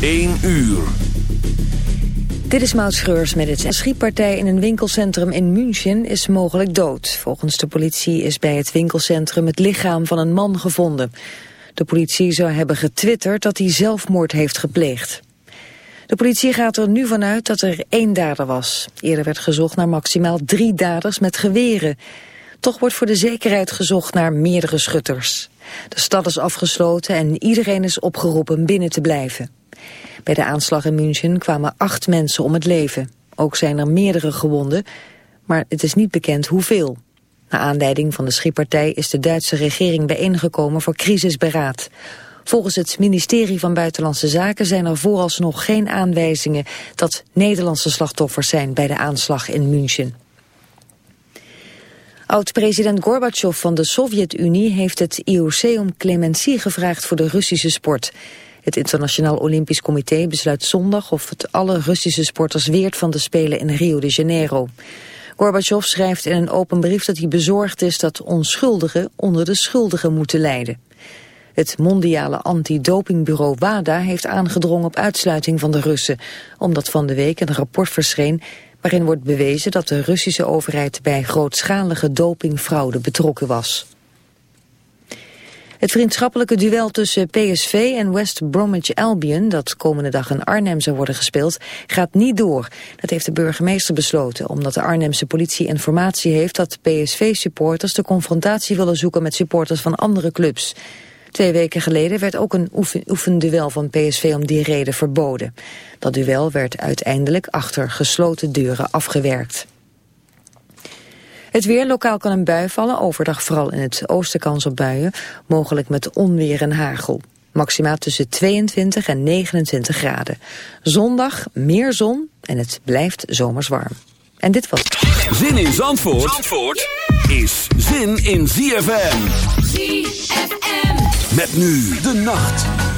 1 uur. Dit is Maud Schreurs met het. Schietpartij in een winkelcentrum in München is mogelijk dood. Volgens de politie is bij het winkelcentrum het lichaam van een man gevonden. De politie zou hebben getwitterd dat hij zelfmoord heeft gepleegd. De politie gaat er nu vanuit dat er één dader was. Eerder werd gezocht naar maximaal drie daders met geweren. Toch wordt voor de zekerheid gezocht naar meerdere schutters. De stad is afgesloten en iedereen is opgeroepen binnen te blijven. Bij de aanslag in München kwamen acht mensen om het leven. Ook zijn er meerdere gewonden, maar het is niet bekend hoeveel. Na aanleiding van de schietpartij is de Duitse regering bijeengekomen voor crisisberaad. Volgens het ministerie van Buitenlandse Zaken zijn er vooralsnog geen aanwijzingen dat Nederlandse slachtoffers zijn bij de aanslag in München. Oud-president Gorbachev van de Sovjet-Unie heeft het IOC om clementie gevraagd voor de Russische sport. Het Internationaal Olympisch Comité besluit zondag of het alle Russische sporters weert van de Spelen in Rio de Janeiro. Gorbachev schrijft in een open brief dat hij bezorgd is dat onschuldigen onder de schuldigen moeten lijden. Het mondiale antidopingbureau WADA heeft aangedrongen op uitsluiting van de Russen, omdat van de week een rapport verscheen waarin wordt bewezen dat de Russische overheid bij grootschalige dopingfraude betrokken was. Het vriendschappelijke duel tussen PSV en West Bromwich Albion, dat komende dag in Arnhem zou worden gespeeld, gaat niet door. Dat heeft de burgemeester besloten, omdat de Arnhemse politie informatie heeft dat PSV-supporters de confrontatie willen zoeken met supporters van andere clubs. Twee weken geleden werd ook een oefen, oefenduel van PSV om die reden verboden. Dat duel werd uiteindelijk achter gesloten deuren afgewerkt. Het weer, lokaal kan een bui vallen, overdag vooral in het oosten kans op buien, mogelijk met onweer en hagel. Maximaal tussen 22 en 29 graden. Zondag meer zon en het blijft zomers warm. En dit was... Zin in Zandvoort, Zandvoort is zin in ZFM. ZFM. Met nu de nacht.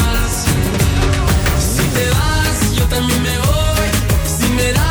También me voy. Si me das,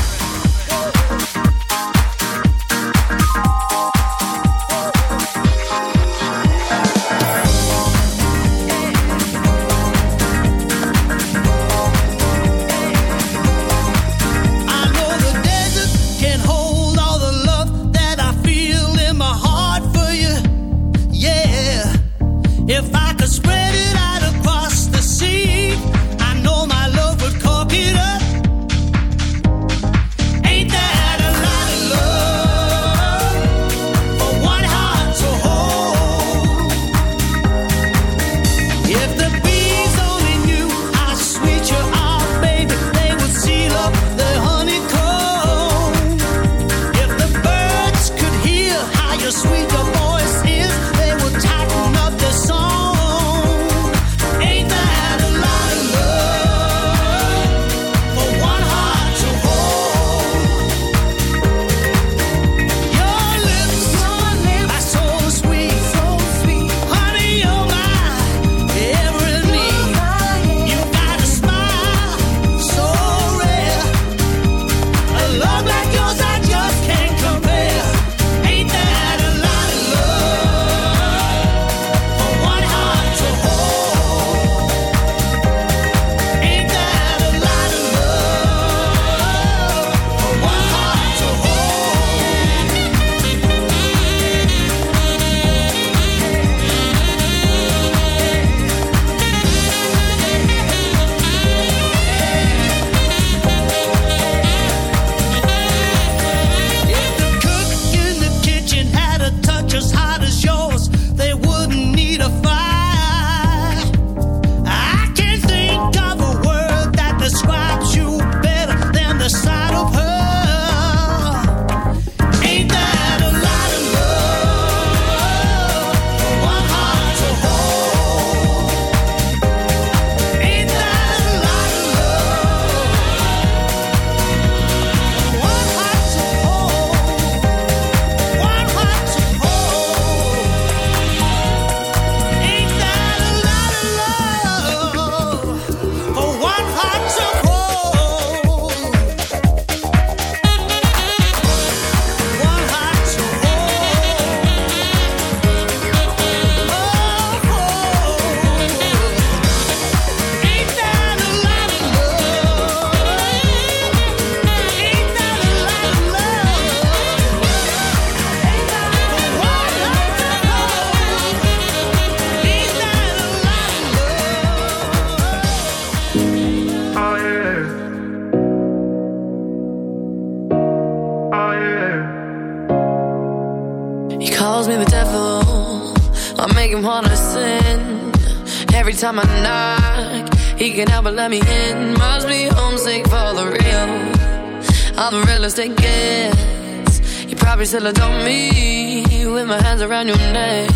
till I don't me with my hands around your neck.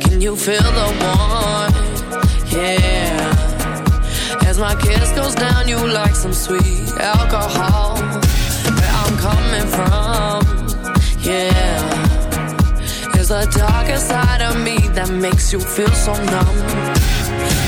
Can you feel the warmth? Yeah. As my kiss goes down, you like some sweet alcohol. Where I'm coming from? Yeah. It's the darker side of me that makes you feel so numb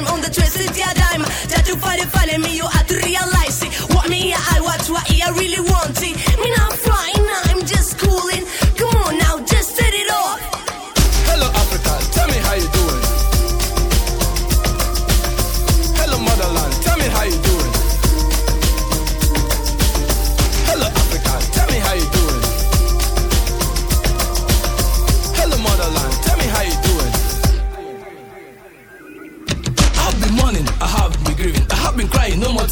time on the twisted yeah, dime. That you find it funny, me, you have to realize it. What me, I watch, what I really want it. Me not flying, I'm just cooling.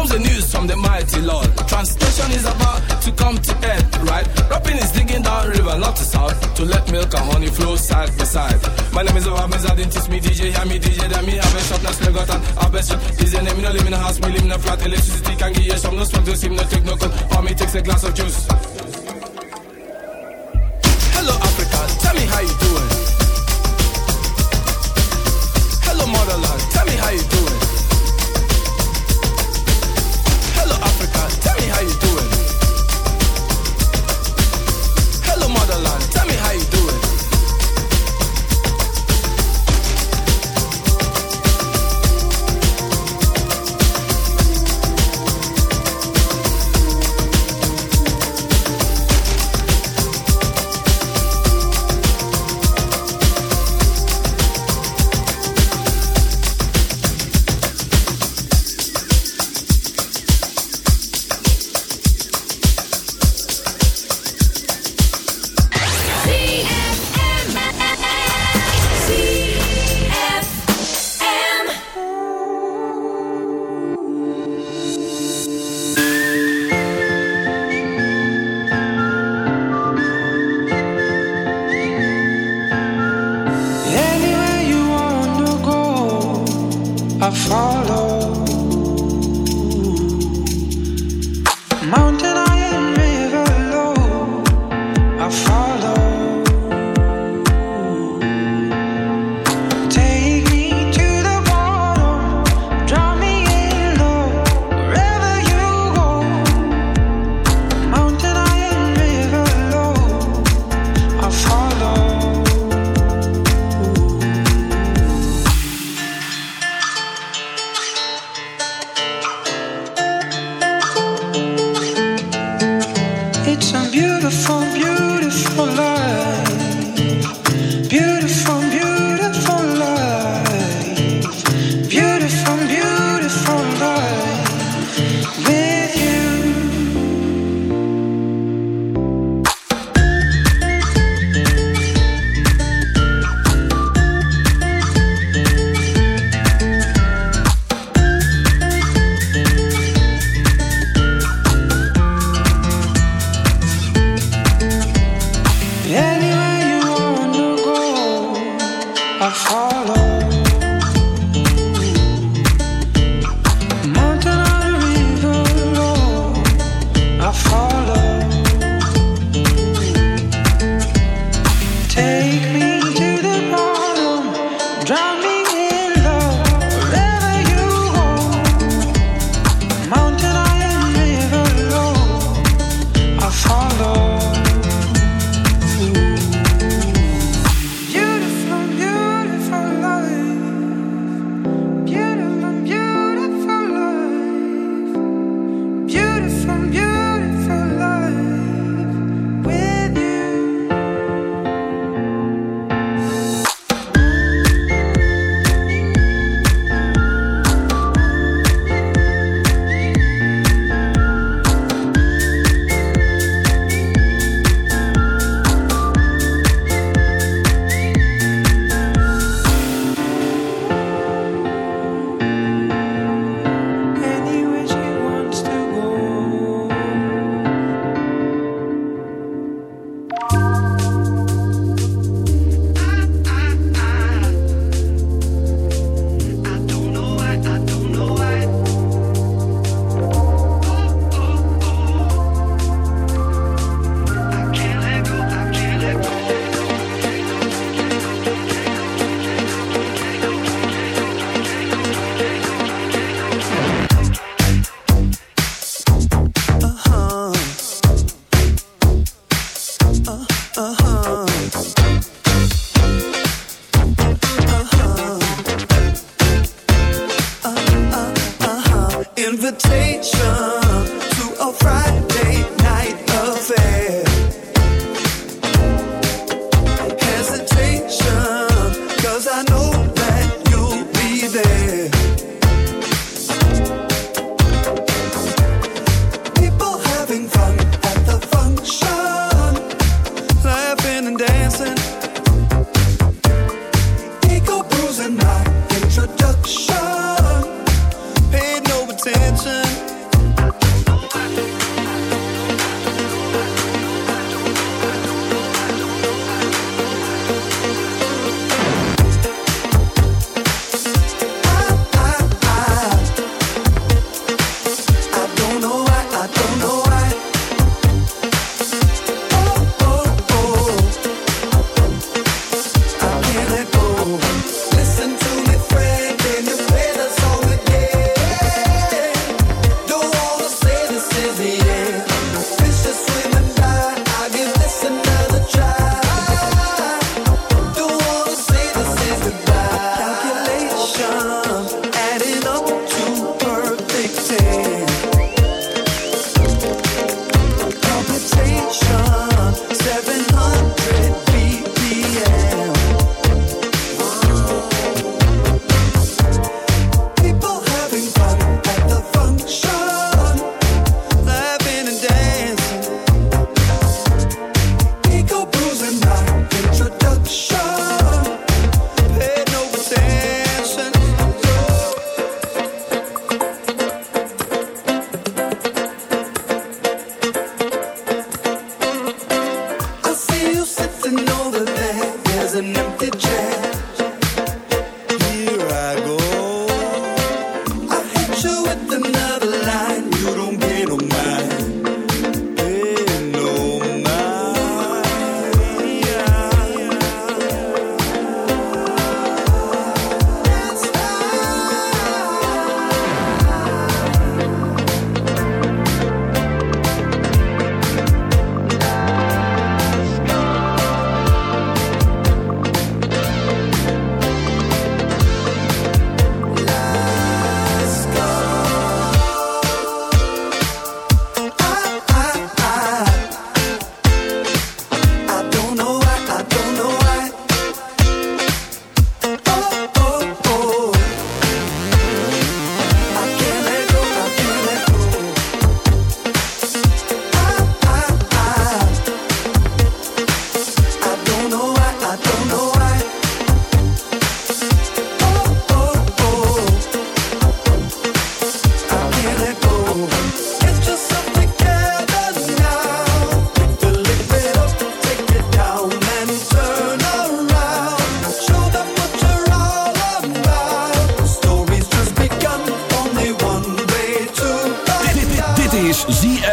Comes the news from the mighty Lord. Translation is about to come to end, right? Rapping is digging down river, not to south, to let milk and honey flow side by side. My name is Obama, I teach me DJ, hear me DJ, then me have a shop, now still got an have a shop. DJ name, me no in a house, me live in a flat, electricity can give you some, no smoke, no steam, no take no cold, for me takes a glass of juice. Hello Africa, tell me how you doing. Hello motherland, tell me how you doing.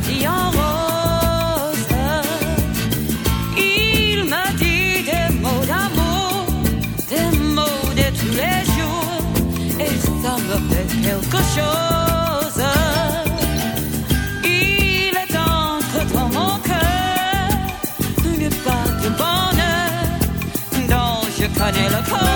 vie en rose. Il me dit des mots d'amour, des mots de tous les jours, et ça me fait quelque chose. Il est entre dans mon cœur une part de bonheur dont je connais le corps.